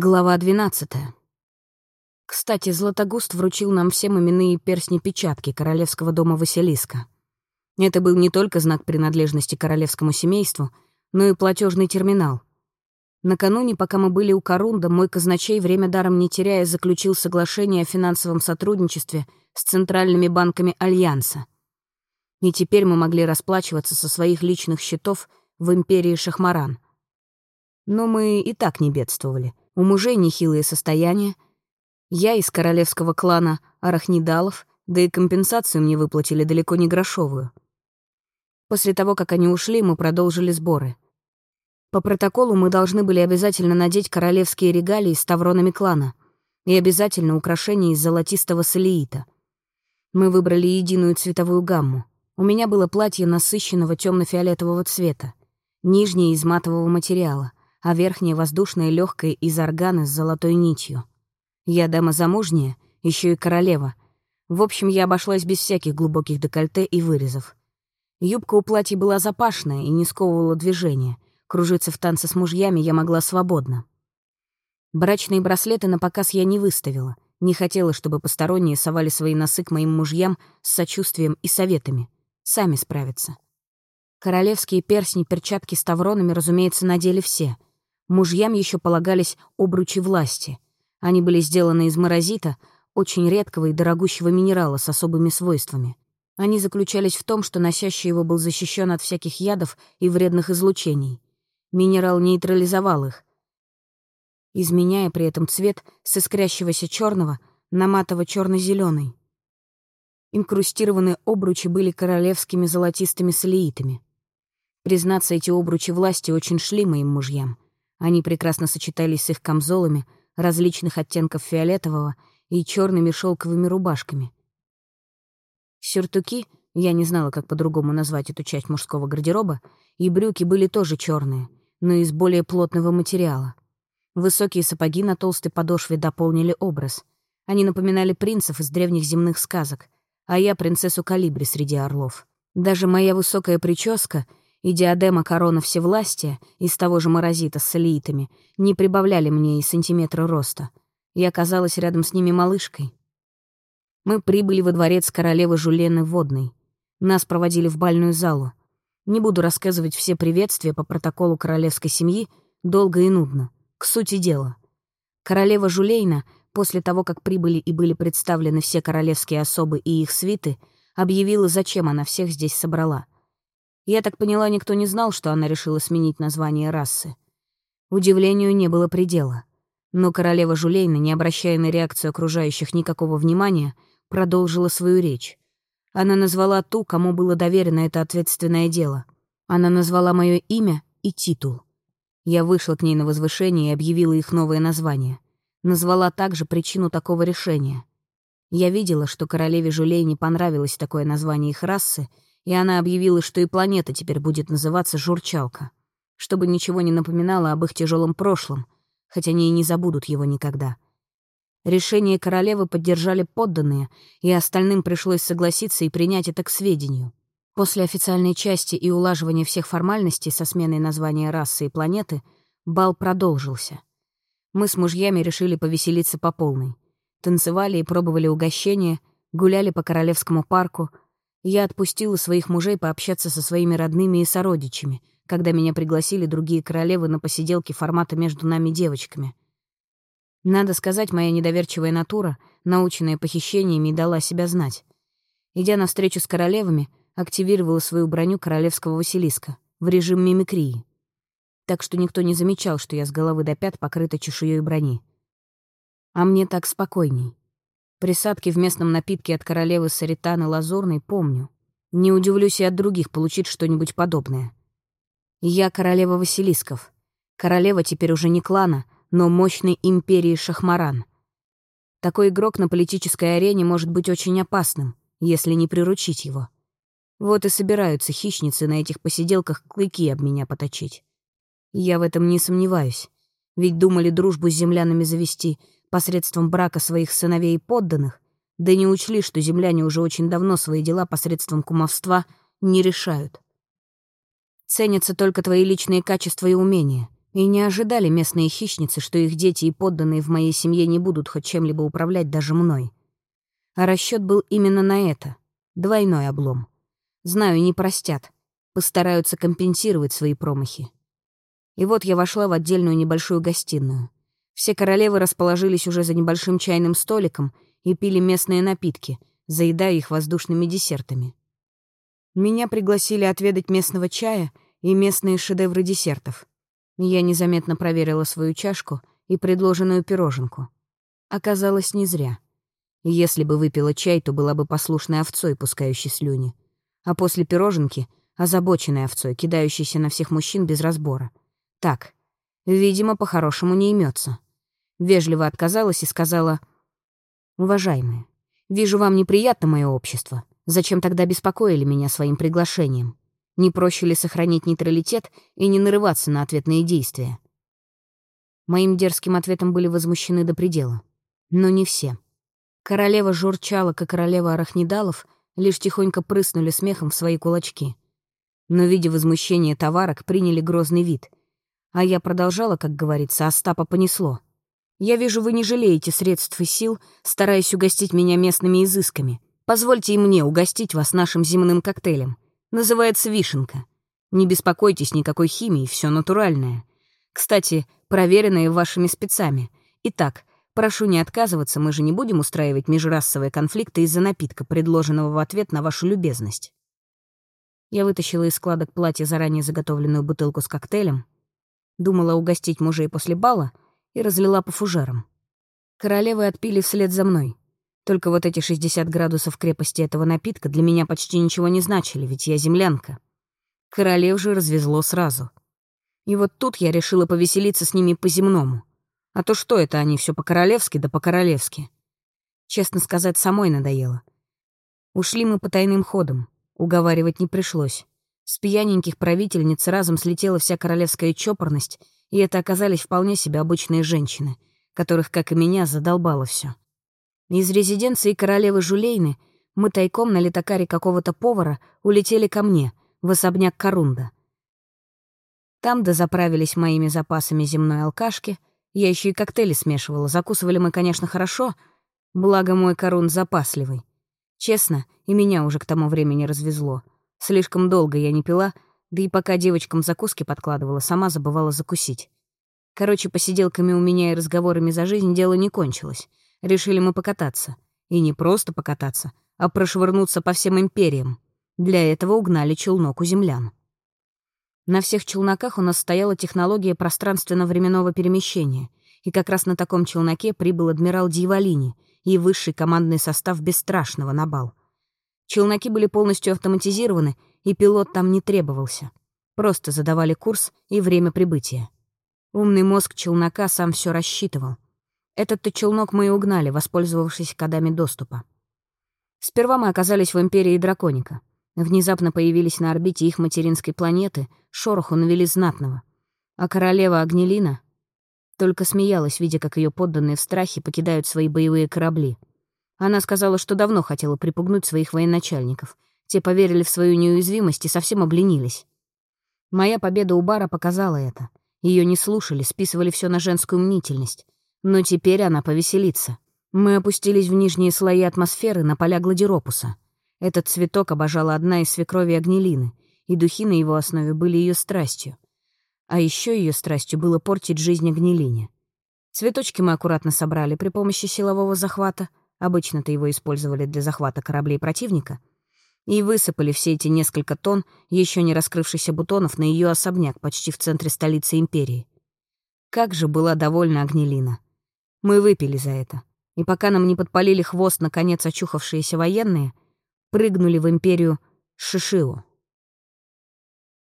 Глава 12. Кстати, Златогуст вручил нам всем именные перстни-печатки королевского дома Василиска. Это был не только знак принадлежности королевскому семейству, но и платежный терминал. Накануне, пока мы были у Корунда, мой казначей, время даром не теряя, заключил соглашение о финансовом сотрудничестве с центральными банками Альянса. И теперь мы могли расплачиваться со своих личных счетов в империи Шахмаран. Но мы и так не бедствовали — у мужей нехилые состояния. Я из королевского клана Арахнидалов, да и компенсацию мне выплатили далеко не грошовую. После того, как они ушли, мы продолжили сборы. По протоколу мы должны были обязательно надеть королевские регалии с тавронами клана и обязательно украшения из золотистого солеита. Мы выбрали единую цветовую гамму. У меня было платье насыщенного темно фиолетового цвета, нижнее из матового материала, а верхняя воздушная легкая из органа с золотой нитью. Я дама замужняя, еще и королева. В общем, я обошлась без всяких глубоких декольте и вырезов. Юбка у платья была запашная и не сковывала движения. Кружиться в танце с мужьями я могла свободно. Брачные браслеты на показ я не выставила. Не хотела, чтобы посторонние совали свои носы к моим мужьям с сочувствием и советами. Сами справятся. Королевские персни, перчатки с тавронами, разумеется, надели все — Мужьям еще полагались обручи власти. Они были сделаны из морозита, очень редкого и дорогущего минерала с особыми свойствами. Они заключались в том, что носящий его был защищен от всяких ядов и вредных излучений. Минерал нейтрализовал их, изменяя при этом цвет с искрящегося черного на матово черно зеленый Инкрустированные обручи были королевскими золотистыми солеитами. Признаться, эти обручи власти очень шли моим мужьям — они прекрасно сочетались с их камзолами различных оттенков фиолетового и черными шелковыми рубашками. Сюртуки, я не знала, как по-другому назвать эту часть мужского гардероба, и брюки были тоже черные, но из более плотного материала. Высокие сапоги на толстой подошве дополнили образ. Они напоминали принцев из древних земных сказок, а я — принцессу Калибри среди орлов. Даже моя высокая прическа и диадема корона всевластия из того же морозита с солиитами не прибавляли мне и сантиметра роста. Я оказалась рядом с ними малышкой. Мы прибыли во дворец королевы Жулены Водной. Нас проводили в бальную залу. Не буду рассказывать все приветствия по протоколу королевской семьи, долго и нудно. К сути дела. Королева Жулейна, после того, как прибыли и были представлены все королевские особы и их свиты, объявила, зачем она всех здесь собрала — я так поняла, никто не знал, что она решила сменить название расы. Удивлению не было предела. Но королева Жулейна, не обращая на реакцию окружающих никакого внимания, продолжила свою речь. Она назвала ту, кому было доверено это ответственное дело. Она назвала мое имя и титул. Я вышла к ней на возвышение и объявила их новое название. Назвала также причину такого решения. Я видела, что королеве Жулей не понравилось такое название их расы, и она объявила, что и планета теперь будет называться Журчалка, чтобы ничего не напоминало об их тяжелом прошлом, хотя они и не забудут его никогда. Решение королевы поддержали подданные, и остальным пришлось согласиться и принять это к сведению. После официальной части и улаживания всех формальностей со сменой названия расы и планеты бал продолжился. Мы с мужьями решили повеселиться по полной. Танцевали и пробовали угощения, гуляли по Королевскому парку — я отпустила своих мужей пообщаться со своими родными и сородичами, когда меня пригласили другие королевы на посиделки формата между нами девочками. Надо сказать, моя недоверчивая натура, наученная похищениями, дала себя знать. Идя на встречу с королевами, активировала свою броню королевского Василиска в режим мимикрии. Так что никто не замечал, что я с головы до пят покрыта чешуей брони. А мне так спокойней. Присадки в местном напитке от королевы Саританы Лазурной помню. Не удивлюсь и от других получить что-нибудь подобное. Я королева Василисков. Королева теперь уже не клана, но мощной империи Шахмаран. Такой игрок на политической арене может быть очень опасным, если не приручить его. Вот и собираются хищницы на этих посиделках клыки об меня поточить. Я в этом не сомневаюсь. Ведь думали дружбу с землянами завести — посредством брака своих сыновей и подданных, да не учли, что земляне уже очень давно свои дела посредством кумовства не решают. Ценятся только твои личные качества и умения, И не ожидали местные хищницы, что их дети и подданные в моей семье не будут хоть чем-либо управлять даже мной. А расчет был именно на это. Двойной облом. Знаю, не простят. Постараются компенсировать свои промахи. И вот я вошла в отдельную небольшую гостиную. Все королевы расположились уже за небольшим чайным столиком и пили местные напитки, заедая их воздушными десертами. Меня пригласили отведать местного чая и местные шедевры десертов. Я незаметно проверила свою чашку и предложенную пироженку. Оказалось, не зря. Если бы выпила чай, то была бы послушной овцой, пускающей слюни. А после пироженки — озабоченной овцой, кидающейся на всех мужчин без разбора. Так, видимо, по-хорошему не имется. Вежливо отказалась и сказала, «Уважаемые, вижу, вам неприятно мое общество. Зачем тогда беспокоили меня своим приглашением? Не проще ли сохранить нейтралитет и не нарываться на ответные действия?» Моим дерзким ответом были возмущены до предела. Но не все. Королева журчала, как королева арахнидалов, лишь тихонько прыснули смехом в свои кулачки. Но, видя возмущение товарок, приняли грозный вид. А я продолжала, как говорится, Остапа понесло. Я вижу, вы не жалеете средств и сил, стараясь угостить меня местными изысками. Позвольте и мне угостить вас нашим земным коктейлем. Называется вишенка. Не беспокойтесь никакой химии, все натуральное. Кстати, проверенное вашими спецами. Итак, прошу не отказываться, мы же не будем устраивать межрасовые конфликты из-за напитка, предложенного в ответ на вашу любезность. Я вытащила из складок платья заранее заготовленную бутылку с коктейлем, думала угостить мужей после бала — и разлила по фужерам. Королевы отпили вслед за мной. Только вот эти 60 градусов крепости этого напитка для меня почти ничего не значили, ведь я землянка. Королев же развезло сразу. И вот тут я решила повеселиться с ними по-земному. А то что это они все по-королевски да по-королевски? Честно сказать, самой надоело. Ушли мы по тайным ходам. Уговаривать не пришлось. С пьяненьких правительниц разом слетела вся королевская чопорность — и это оказались вполне себе обычные женщины, которых, как и меня, задолбало все. Из резиденции королевы Жулейны мы тайком на летакаре какого-то повара улетели ко мне, в особняк Корунда. Там дозаправились моими запасами земной алкашки, я еще и коктейли смешивала, закусывали мы, конечно, хорошо, благо мой Корун запасливый. Честно, и меня уже к тому времени развезло. Слишком долго я не пила — да и пока девочкам закуски подкладывала, сама забывала закусить. Короче, посиделками у меня и разговорами за жизнь дело не кончилось. Решили мы покататься. И не просто покататься, а прошвырнуться по всем империям. Для этого угнали челнок у землян. На всех челноках у нас стояла технология пространственно-временного перемещения, и как раз на таком челноке прибыл адмирал Дьяволини и высший командный состав Бесстрашного на бал. Челноки были полностью автоматизированы и пилот там не требовался. Просто задавали курс и время прибытия. Умный мозг челнока сам все рассчитывал. Этот-то челнок мы и угнали, воспользовавшись кодами доступа. Сперва мы оказались в Империи Драконика. Внезапно появились на орбите их материнской планеты, шороху навели знатного. А королева Агнелина только смеялась, видя, как ее подданные в страхе покидают свои боевые корабли. Она сказала, что давно хотела припугнуть своих военачальников — те поверили в свою неуязвимость и совсем обленились. Моя победа у бара показала это. Ее не слушали, списывали все на женскую мнительность. Но теперь она повеселится. Мы опустились в нижние слои атмосферы на поля гладиропуса. Этот цветок обожала одна из свекрови Агнелины, и духи на его основе были ее страстью. А еще ее страстью было портить жизнь Агнелине. Цветочки мы аккуратно собрали при помощи силового захвата, обычно-то его использовали для захвата кораблей противника — и высыпали все эти несколько тонн еще не раскрывшихся бутонов на ее особняк почти в центре столицы империи. Как же была довольна Агнелина. Мы выпили за это. И пока нам не подпалили хвост наконец очухавшиеся военные, прыгнули в империю Шишио.